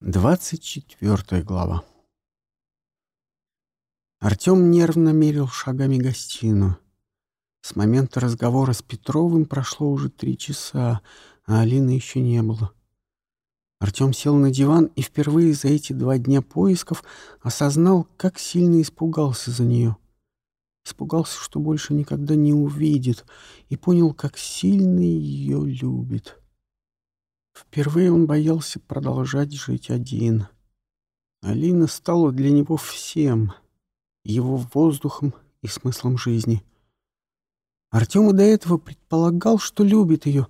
Двадцать четвертая глава. Артем нервно мерил шагами гостиную. С момента разговора с Петровым прошло уже три часа, а Алины еще не было. Артем сел на диван и впервые за эти два дня поисков осознал, как сильно испугался за нее. Испугался, что больше никогда не увидит, и понял, как сильно ее любит. Впервые он боялся продолжать жить один. Алина стала для него всем, его воздухом и смыслом жизни. Артем и до этого предполагал, что любит ее,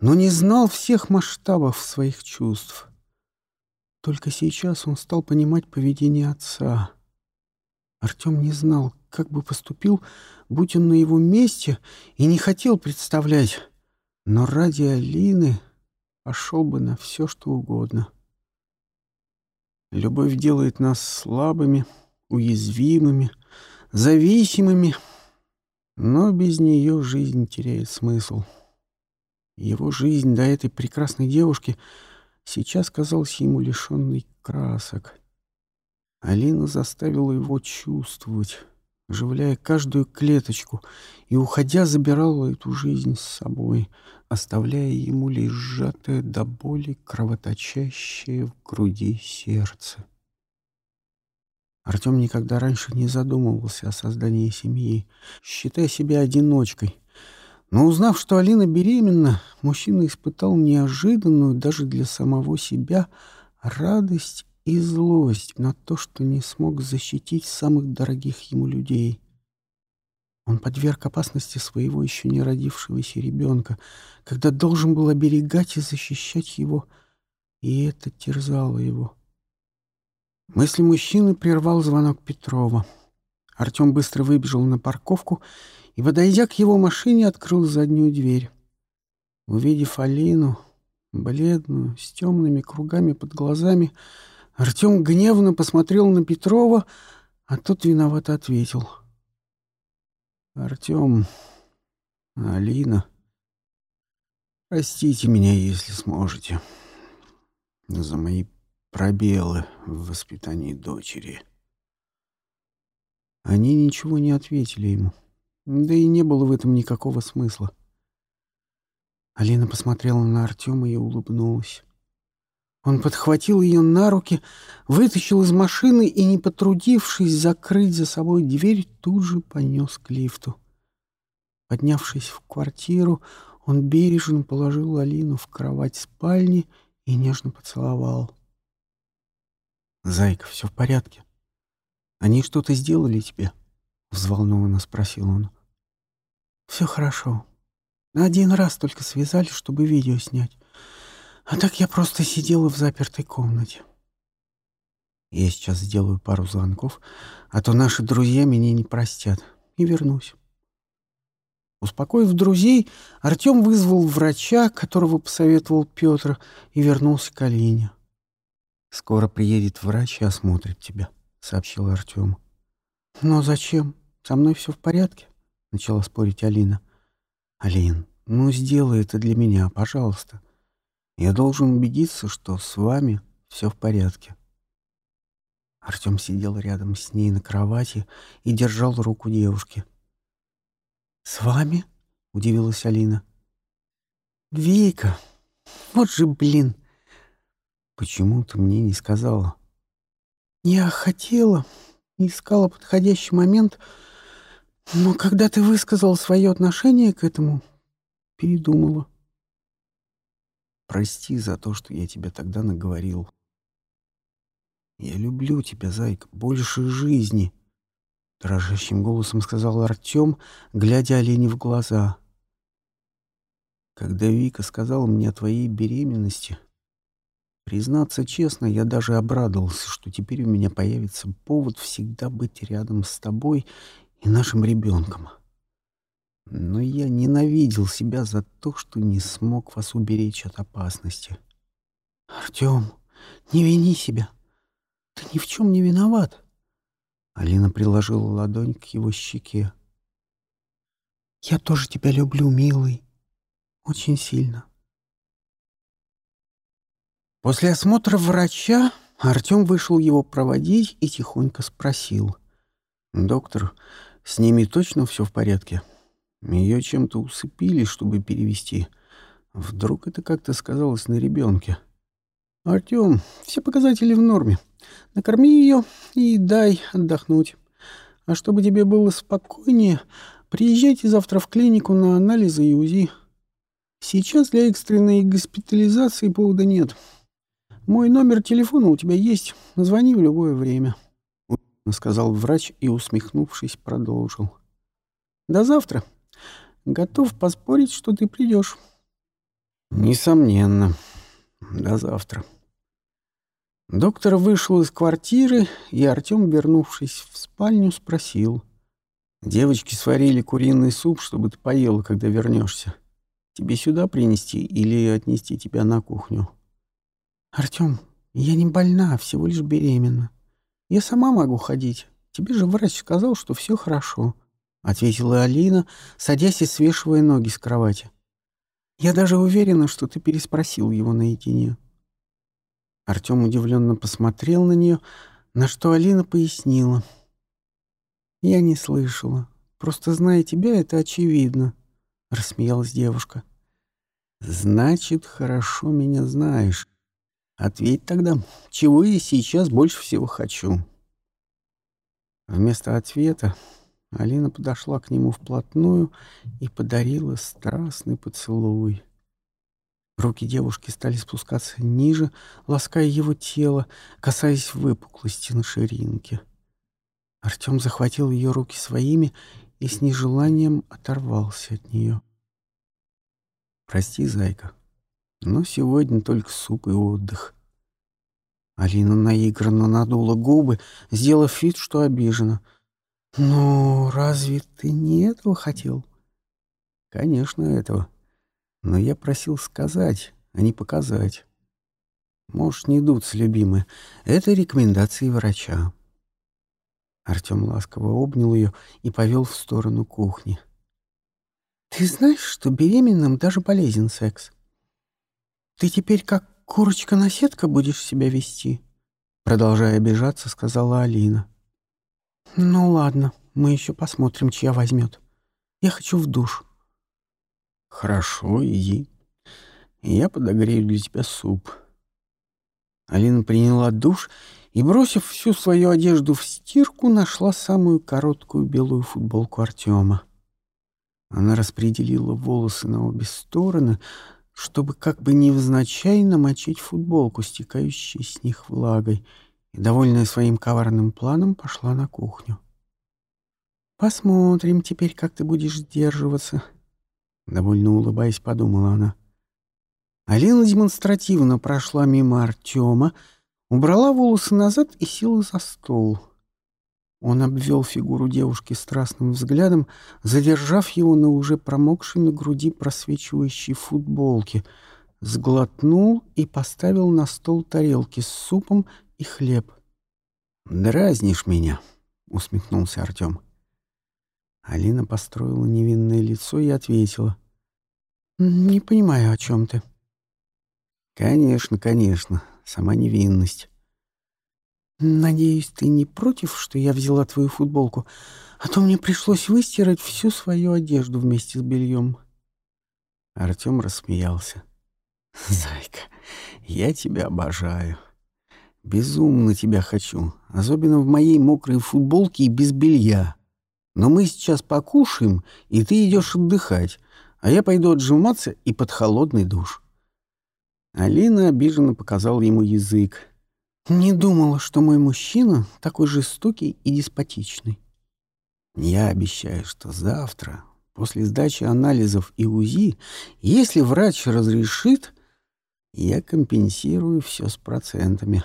но не знал всех масштабов своих чувств. Только сейчас он стал понимать поведение отца. Артем не знал, как бы поступил, будь он на его месте, и не хотел представлять. Но ради Алины пошел бы на все, что угодно. Любовь делает нас слабыми, уязвимыми, зависимыми, но без нее жизнь теряет смысл. Его жизнь до этой прекрасной девушки сейчас казалась ему лишенной красок. Алина заставила его чувствовать, оживляя каждую клеточку, и, уходя, забирала эту жизнь с собой, оставляя ему лишь сжатое до боли кровоточащее в груди сердце. Артем никогда раньше не задумывался о создании семьи, считая себя одиночкой. Но узнав, что Алина беременна, мужчина испытал неожиданную даже для самого себя радость и злость на то, что не смог защитить самых дорогих ему людей. Он подверг опасности своего еще не родившегося ребенка, когда должен был оберегать и защищать его, и это терзало его. Мысли мужчины прервал звонок Петрова. Артем быстро выбежал на парковку и, подойдя к его машине, открыл заднюю дверь. Увидев Алину, бледную, с темными кругами под глазами, Артем гневно посмотрел на Петрова, а тот виновато ответил. «Артем, Алина, простите меня, если сможете, за мои пробелы в воспитании дочери». Они ничего не ответили ему, да и не было в этом никакого смысла. Алина посмотрела на Артема и улыбнулась. Он подхватил ее на руки, вытащил из машины и, не потрудившись закрыть за собой дверь, тут же понес к лифту. Поднявшись в квартиру, он бережно положил Алину в кровать спальни и нежно поцеловал. «Зайка, все в порядке? Они что-то сделали тебе?» — взволнованно спросил он. «Все хорошо. Один раз только связали, чтобы видео снять. А так я просто сидела в запертой комнате. Я сейчас сделаю пару звонков, а то наши друзья меня не простят, и вернусь. Успокоив друзей, Артем вызвал врача, которого посоветовал Петр, и вернулся к Алине. «Скоро приедет врач и осмотрит тебя», — сообщил Артем. «Но зачем? Со мной все в порядке?» — начала спорить Алина. «Алин, ну сделай это для меня, пожалуйста. Я должен убедиться, что с вами все в порядке. Артем сидел рядом с ней на кровати и держал руку девушки. «С вами?» — удивилась Алина. «Вика, вот же блин!» «Почему ты мне не сказала?» «Я хотела, искала подходящий момент, но когда ты высказал свое отношение к этому, передумала». Прости за то, что я тебе тогда наговорил. Я люблю тебя, зайка, больше жизни, — дрожащим голосом сказал Артем, глядя Олене в глаза. Когда Вика сказала мне о твоей беременности, признаться честно, я даже обрадовался, что теперь у меня появится повод всегда быть рядом с тобой и нашим ребенком но я ненавидел себя за то, что не смог вас уберечь от опасности. «Артем, не вини себя. Ты ни в чем не виноват». Алина приложила ладонь к его щеке. «Я тоже тебя люблю, милый. Очень сильно». После осмотра врача Артем вышел его проводить и тихонько спросил. «Доктор, с ними точно все в порядке? Ее чем-то усыпили, чтобы перевести. Вдруг это как-то сказалось на ребенке?» «Артем, все показатели в норме. Накорми ее и дай отдохнуть. А чтобы тебе было спокойнее, приезжайте завтра в клинику на анализы и УЗИ. Сейчас для экстренной госпитализации повода нет. Мой номер телефона у тебя есть. Звони в любое время», — сказал врач и, усмехнувшись, продолжил. «До завтра. Готов поспорить, что ты придешь». «Несомненно. До завтра». Доктор вышел из квартиры, и Артем, вернувшись в спальню, спросил. «Девочки сварили куриный суп, чтобы ты поела, когда вернешься. Тебе сюда принести или отнести тебя на кухню?» «Артем, я не больна, всего лишь беременна. Я сама могу ходить. Тебе же врач сказал, что все хорошо», — ответила Алина, садясь и свешивая ноги с кровати. «Я даже уверена, что ты переспросил его наедине». Артем удивленно посмотрел на нее, на что Алина пояснила. «Я не слышала. Просто зная тебя, это очевидно», — рассмеялась девушка. «Значит, хорошо меня знаешь. Ответь тогда, чего я сейчас больше всего хочу?» Вместо ответа Алина подошла к нему вплотную и подарила страстный поцелуй. Руки девушки стали спускаться ниже, лаская его тело, касаясь выпуклости на ширинке. Артем захватил ее руки своими и с нежеланием оторвался от нее. «Прости, зайка, но сегодня только суп и отдых». Алина наигранно надула губы, сделав вид, что обижена. «Ну, разве ты не этого хотел?» «Конечно, этого», но я просил сказать, а не показать. Можешь не дуться, любимая. Это рекомендации врача. Артем ласково обнял ее и повел в сторону кухни. «Ты знаешь, что беременным даже полезен секс? Ты теперь как курочка-наседка будешь себя вести?» Продолжая обижаться, сказала Алина. «Ну ладно, мы еще посмотрим, чья возьмет. Я хочу в душ». «Хорошо, иди. Я подогрею для тебя суп». Алина приняла душ и, бросив всю свою одежду в стирку, нашла самую короткую белую футболку Артема. Она распределила волосы на обе стороны, чтобы как бы невзначай намочить футболку, стекающей с них влагой, и, довольная своим коварным планом, пошла на кухню. «Посмотрим теперь, как ты будешь сдерживаться», Довольно улыбаясь, подумала она. Алина демонстративно прошла мимо Артема, убрала волосы назад и села за стол. Он обвел фигуру девушки страстным взглядом, задержав его на уже промокшей на груди просвечивающей футболке, сглотнул и поставил на стол тарелки с супом и хлеб. «Дразнишь меня», — усмехнулся Артем. Алина построила невинное лицо и ответила. «Не понимаю, о чем ты». «Конечно, конечно, сама невинность». «Надеюсь, ты не против, что я взяла твою футболку, а то мне пришлось выстирать всю свою одежду вместе с бельем». Артем рассмеялся. «Зайка, я тебя обожаю. Безумно тебя хочу, особенно в моей мокрой футболке и без белья. Но мы сейчас покушаем, и ты идешь отдыхать, а я пойду отжиматься и под холодный душ». Алина обиженно показала ему язык. «Не думала, что мой мужчина такой жестокий и деспотичный». «Я обещаю, что завтра, после сдачи анализов и УЗИ, если врач разрешит, я компенсирую все с процентами.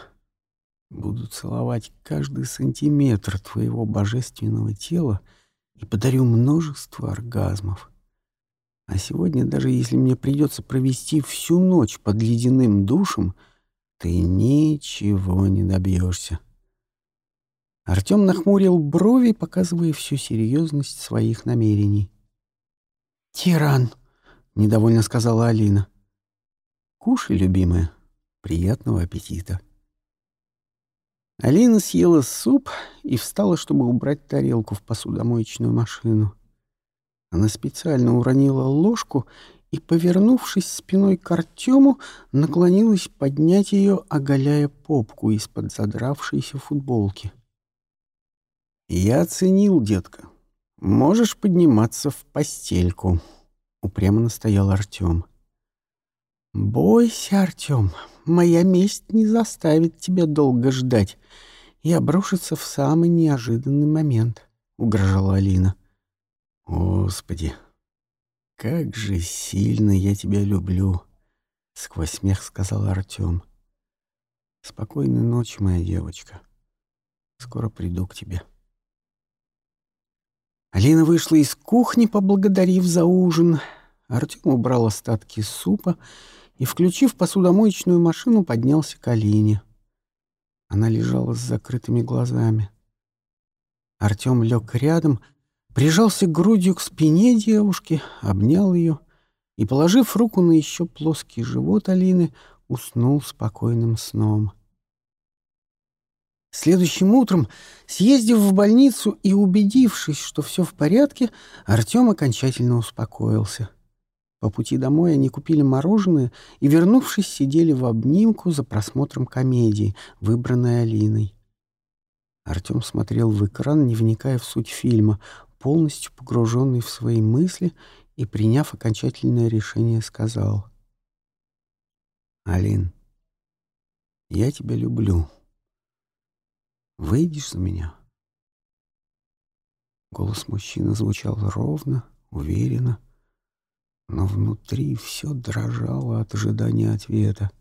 Буду целовать каждый сантиметр твоего божественного тела — и подарю множество оргазмов. А сегодня, даже если мне придется провести всю ночь под ледяным душем, ты ничего не добьешься. Артем нахмурил брови, показывая всю серьезность своих намерений. «Тиран!» — недовольно сказала Алина. «Кушай, любимая. Приятного аппетита. Алина съела суп и встала, чтобы убрать тарелку в посудомоечную машину. Она специально уронила ложку и, повернувшись спиной к Артему, наклонилась поднять ее, оголяя попку из-под задравшейся футболки. «Я оценил, детка. Можешь подниматься в постельку», — упрямо настоял Артем. «Бойся, Артем, моя месть не заставит тебя долго ждать и обрушится в самый неожиданный момент», — угрожала Алина. «Господи, как же сильно я тебя люблю!» — сквозь смех сказал Артем. «Спокойной ночи, моя девочка. Скоро приду к тебе». Алина вышла из кухни, поблагодарив за ужин. Артем убрал остатки супа и, включив посудомоечную машину, поднялся к Алине. Она лежала с закрытыми глазами. Артем лег рядом, прижался грудью к спине девушки, обнял ее и, положив руку на еще плоский живот Алины, уснул спокойным сном. Следующим утром, съездив в больницу и убедившись, что все в порядке, Артем окончательно успокоился — по пути домой они купили мороженое и, вернувшись, сидели в обнимку за просмотром комедии, выбранной Алиной. Артем смотрел в экран, не вникая в суть фильма, полностью погруженный в свои мысли и, приняв окончательное решение, сказал. «Алин, я тебя люблю. Выйдешь за меня?» Голос мужчины звучал ровно, уверенно, но внутри все дрожало от ожидания ответа.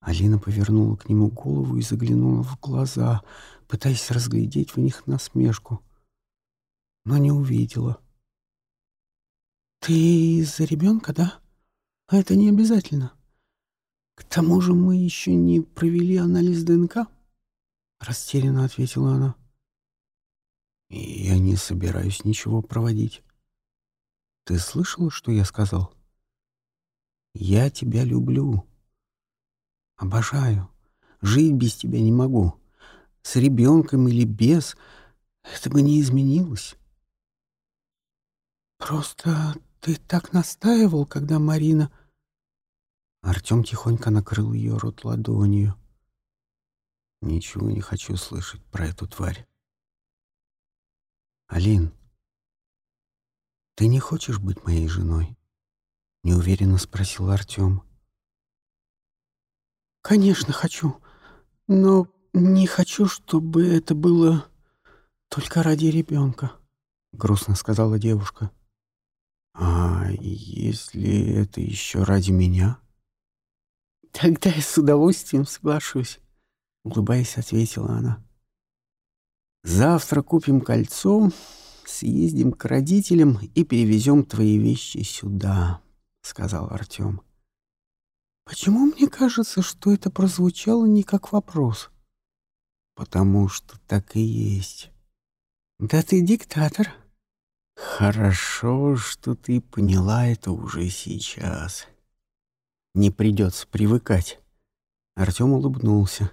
Алина повернула к нему голову и заглянула в глаза, пытаясь разглядеть в них насмешку, но не увидела. «Ты из-за ребенка, да? А это не обязательно. К тому же мы еще не провели анализ ДНК?» Растерянно ответила она. «Я не собираюсь ничего проводить. Ты слышала, что я сказал? Я тебя люблю. Обожаю. Жить без тебя не могу. С ребенком или без, это бы не изменилось. Просто ты так настаивал, когда Марина... Артем тихонько накрыл ее рот ладонью. Ничего не хочу слышать про эту тварь. Алин, «Ты не хочешь быть моей женой?» — неуверенно спросил Артем. «Конечно хочу, но не хочу, чтобы это было только ради ребенка», — грустно сказала девушка. «А если это еще ради меня?» «Тогда я с удовольствием соглашусь», — улыбаясь, ответила она. «Завтра купим кольцо съездим к родителям и перевезем твои вещи сюда», — сказал Артем. «Почему мне кажется, что это прозвучало не как вопрос?» «Потому что так и есть». «Да ты диктатор». «Хорошо, что ты поняла это уже сейчас. Не придется привыкать». Артем улыбнулся.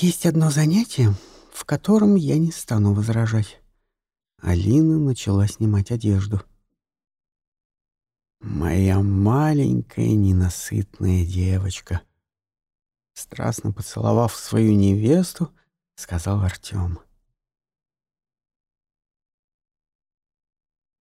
«Есть одно занятие, в котором я не стану возражать. Алина начала снимать одежду. «Моя маленькая ненасытная девочка», страстно поцеловав свою невесту, сказал Артем.